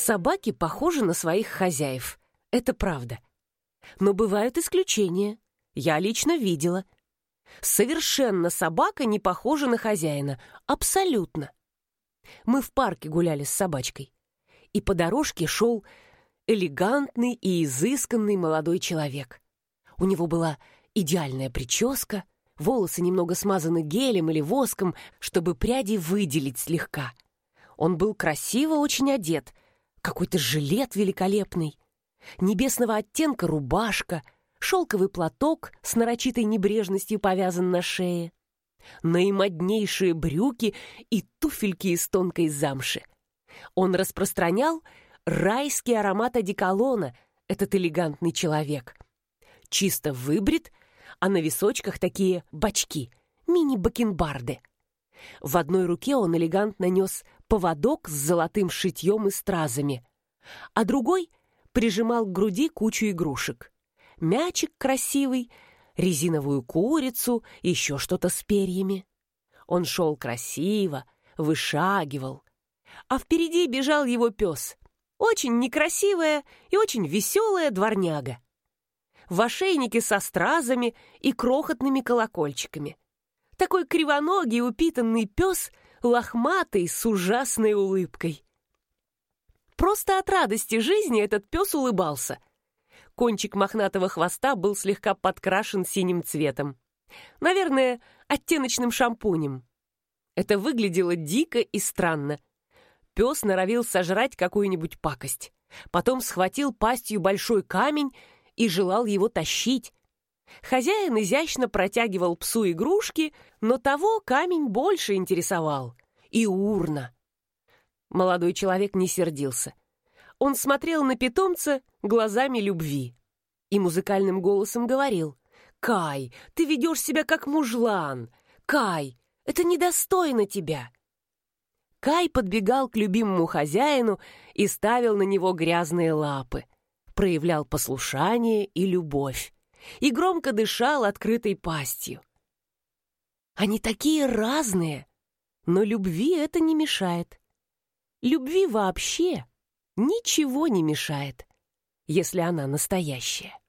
Собаки похожи на своих хозяев. Это правда. Но бывают исключения. Я лично видела. Совершенно собака не похожа на хозяина. Абсолютно. Мы в парке гуляли с собачкой. И по дорожке шел элегантный и изысканный молодой человек. У него была идеальная прическа, волосы немного смазаны гелем или воском, чтобы пряди выделить слегка. Он был красиво очень одет, какой-то жилет великолепный, небесного оттенка рубашка, шелковый платок с нарочитой небрежностью повязан на шее, наимоднейшие брюки и туфельки из тонкой замши. Он распространял райский аромат одеколона, этот элегантный человек. Чисто выбрит, а на височках такие бачки, мини-бакенбарды. В одной руке он элегантно нес поводок с золотым шитьем и стразами, а другой прижимал к груди кучу игрушек. Мячик красивый, резиновую курицу, еще что-то с перьями. Он шел красиво, вышагивал, а впереди бежал его пес. Очень некрасивая и очень веселая дворняга. В ошейнике со стразами и крохотными колокольчиками. Такой кривоногий упитанный пес, лохматый, с ужасной улыбкой. Просто от радости жизни этот пес улыбался. Кончик мохнатого хвоста был слегка подкрашен синим цветом. Наверное, оттеночным шампунем. Это выглядело дико и странно — Пес норовил сожрать какую-нибудь пакость. Потом схватил пастью большой камень и желал его тащить. Хозяин изящно протягивал псу игрушки, но того камень больше интересовал. И урна. Молодой человек не сердился. Он смотрел на питомца глазами любви и музыкальным голосом говорил «Кай, ты ведешь себя как мужлан! Кай, это недостойно тебя!» Кай подбегал к любимому хозяину и ставил на него грязные лапы, проявлял послушание и любовь и громко дышал открытой пастью. Они такие разные, но любви это не мешает. Любви вообще ничего не мешает, если она настоящая.